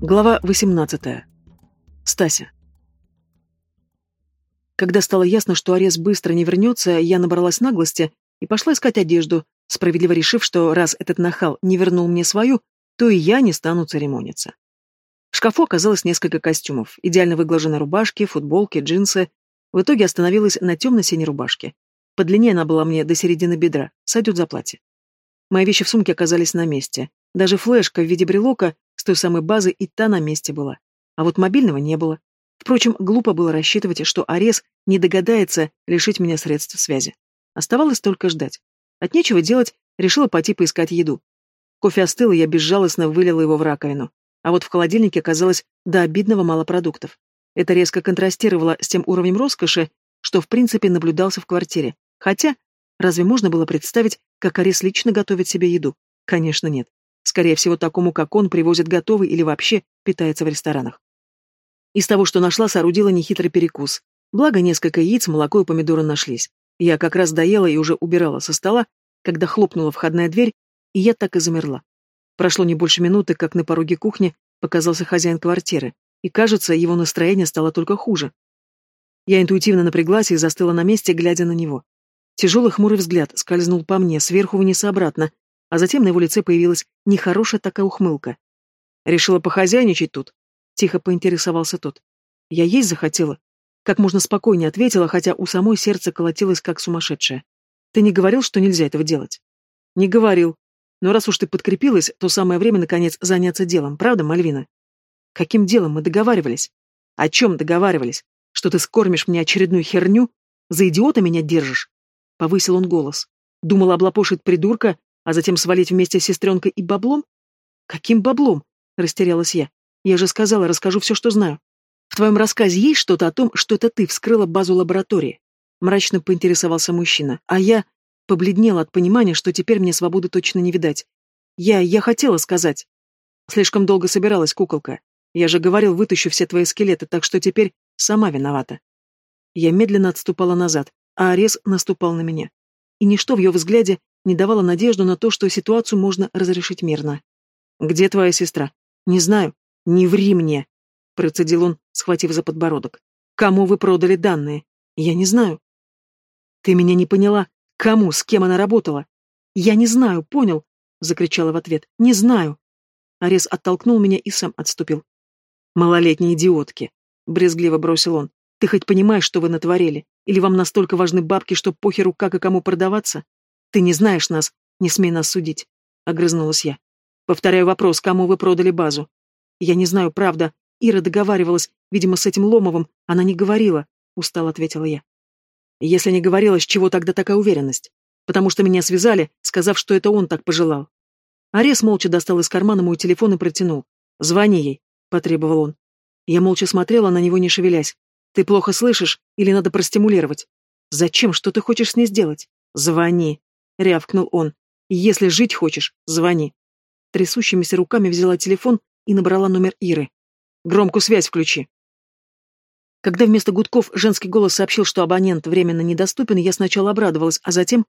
Глава 18. Стася. Когда стало ясно, что Арес быстро не вернется, я набралась наглости и пошла искать одежду, справедливо решив, что раз этот нахал не вернул мне свою, то и я не стану церемониться. В шкафу оказалось несколько костюмов, идеально выглаженные рубашки, футболки, джинсы. В итоге остановилась на темно-синей рубашке. По длине она была мне до середины бедра, сойдет за платье. Мои вещи в сумке оказались на месте. Даже флешка в виде брелока с той самой базы и та на месте была. А вот мобильного не было. Впрочем, глупо было рассчитывать, что Арес не догадается лишить меня средств связи. Оставалось только ждать. От нечего делать, решила пойти поискать еду. Кофе остыл, и я безжалостно вылила его в раковину. А вот в холодильнике оказалось до обидного мало продуктов. Это резко контрастировало с тем уровнем роскоши, что в принципе наблюдался в квартире. Хотя, разве можно было представить, как Арес лично готовит себе еду? Конечно, нет. Скорее всего, такому, как он, привозят готовый или вообще питается в ресторанах. Из того, что нашла, соорудила нехитрый перекус. Благо, несколько яиц, молоко и помидоры нашлись. Я как раз доела и уже убирала со стола, когда хлопнула входная дверь, и я так и замерла. Прошло не больше минуты, как на пороге кухни показался хозяин квартиры, и, кажется, его настроение стало только хуже. Я интуитивно напряглась и застыла на месте, глядя на него. Тяжелый хмурый взгляд скользнул по мне, сверху вниз обратно, а затем на его лице появилась нехорошая такая ухмылка. «Решила похозяйничать тут?» — тихо поинтересовался тот. «Я есть захотела?» Как можно спокойнее ответила, хотя у самой сердце колотилось как сумасшедшее. «Ты не говорил, что нельзя этого делать?» «Не говорил. Но раз уж ты подкрепилась, то самое время, наконец, заняться делом, правда, Мальвина?» «Каким делом мы договаривались?» «О чем договаривались? Что ты скормишь мне очередную херню? За идиота меня держишь?» Повысил он голос. Думал облапошить придурка, а затем свалить вместе с сестренкой и баблом? Каким баблом? Растерялась я. Я же сказала, расскажу все, что знаю. В твоем рассказе есть что-то о том, что это ты вскрыла базу лаборатории? Мрачно поинтересовался мужчина. А я побледнела от понимания, что теперь мне свободы точно не видать. Я... я хотела сказать. Слишком долго собиралась, куколка. Я же говорил, вытащу все твои скелеты, так что теперь сама виновата. Я медленно отступала назад, а Арес наступал на меня. И ничто в ее взгляде не давало надежду на то, что ситуацию можно разрешить мирно. «Где твоя сестра?» «Не знаю. Не ври мне!» — процедил он, схватив за подбородок. «Кому вы продали данные?» «Я не знаю». «Ты меня не поняла. Кому, с кем она работала?» «Я не знаю, понял?» — закричала в ответ. «Не знаю». Арес оттолкнул меня и сам отступил. «Малолетние идиотки!» — брезгливо бросил он. «Ты хоть понимаешь, что вы натворили? Или вам настолько важны бабки, что похеру как и кому продаваться? Ты не знаешь нас, не смей нас судить, огрызнулась я. Повторяю вопрос, кому вы продали базу? Я не знаю, правда. Ира договаривалась, видимо, с этим Ломовым. Она не говорила, устало ответила я. Если не говорила, с чего тогда такая уверенность? Потому что меня связали, сказав, что это он так пожелал. Арес молча достал из кармана мой телефон и протянул. «Звони ей», — потребовал он. Я молча смотрела на него, не шевелясь. «Ты плохо слышишь? Или надо простимулировать?» «Зачем? Что ты хочешь с ней сделать?» «Звони», — рявкнул он. «Если жить хочешь, звони». Трясущимися руками взяла телефон и набрала номер Иры. «Громкую связь включи». Когда вместо гудков женский голос сообщил, что абонент временно недоступен, я сначала обрадовалась, а затем...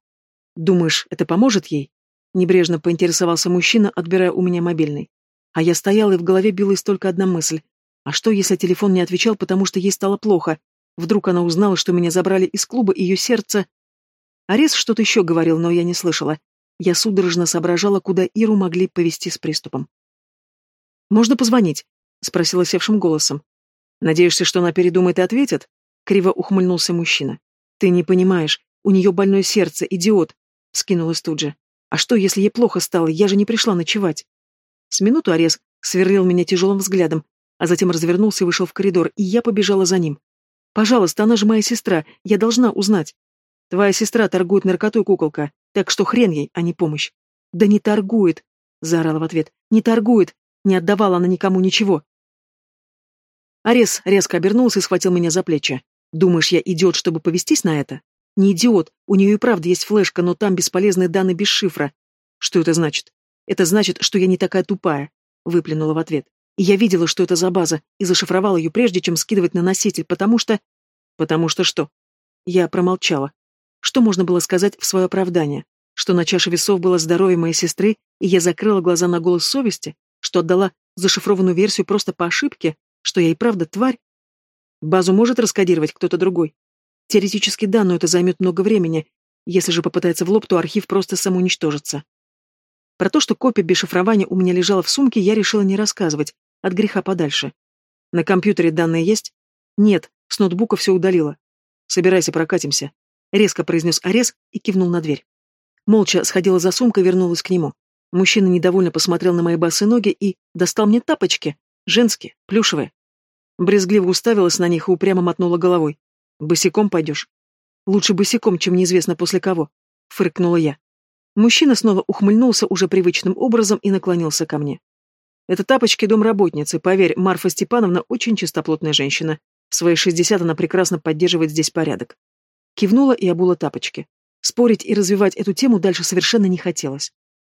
«Думаешь, это поможет ей?» Небрежно поинтересовался мужчина, отбирая у меня мобильный. А я стояла, и в голове билась только одна мысль. А что, если телефон не отвечал, потому что ей стало плохо? Вдруг она узнала, что меня забрали из клуба, и ее сердце... Арес что-то еще говорил, но я не слышала. Я судорожно соображала, куда Иру могли повести с приступом. «Можно позвонить?» — спросила севшим голосом. «Надеешься, что она передумает и ответит?» — криво ухмыльнулся мужчина. «Ты не понимаешь. У нее больное сердце, идиот!» — скинулась тут же. «А что, если ей плохо стало? Я же не пришла ночевать!» С минуту Арес сверлил меня тяжелым взглядом, а затем развернулся и вышел в коридор, и я побежала за ним. «Пожалуйста, она же моя сестра, я должна узнать». Твоя сестра торгует наркотой, куколка, так что хрен ей, а не помощь. Да не торгует, заорала в ответ. Не торгует, не отдавала она никому ничего. Арес резко обернулся и схватил меня за плечи. Думаешь, я идиот, чтобы повестись на это? Не идиот, у нее и правда есть флешка, но там бесполезные данные без шифра. Что это значит? Это значит, что я не такая тупая, выплюнула в ответ. И я видела, что это за база, и зашифровала ее прежде, чем скидывать на носитель, потому что... Потому что что? Я промолчала. Что можно было сказать в свое оправдание? Что на чаше весов было здоровье моей сестры, и я закрыла глаза на голос совести? что отдала зашифрованную версию просто по ошибке, что я и правда тварь? Базу может раскодировать кто-то другой? Теоретически да, но это займет много времени. Если же попытается в лоб, то архив просто самоуничтожится. Про то, что копия без шифрования у меня лежала в сумке, я решила не рассказывать, от греха подальше. На компьютере данные есть? Нет, с ноутбука все удалила. Собирайся, прокатимся. Резко произнес Арес и кивнул на дверь. Молча сходила за сумкой и вернулась к нему. Мужчина недовольно посмотрел на мои босые ноги и достал мне тапочки. Женские, плюшевые. Брезгливо уставилась на них и упрямо мотнула головой. «Босиком пойдешь?» «Лучше босиком, чем неизвестно после кого», — фыркнула я. Мужчина снова ухмыльнулся уже привычным образом и наклонился ко мне. «Это тапочки домработницы, поверь, Марфа Степановна очень чистоплотная женщина. В свои шестьдесят она прекрасно поддерживает здесь порядок». Кивнула и обула тапочки. Спорить и развивать эту тему дальше совершенно не хотелось.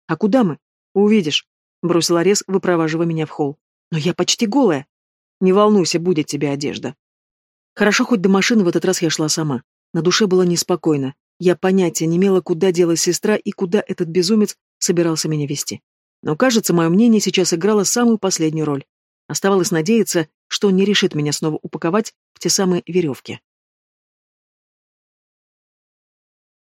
«А куда мы?» «Увидишь», — бросил Арес, выпроваживая меня в холл. «Но я почти голая». «Не волнуйся, будет тебе одежда». Хорошо, хоть до машины в этот раз я шла сама. На душе было неспокойно. Я понятия не имела, куда делась сестра и куда этот безумец собирался меня вести. Но, кажется, мое мнение сейчас играло самую последнюю роль. Оставалось надеяться, что он не решит меня снова упаковать в те самые веревки.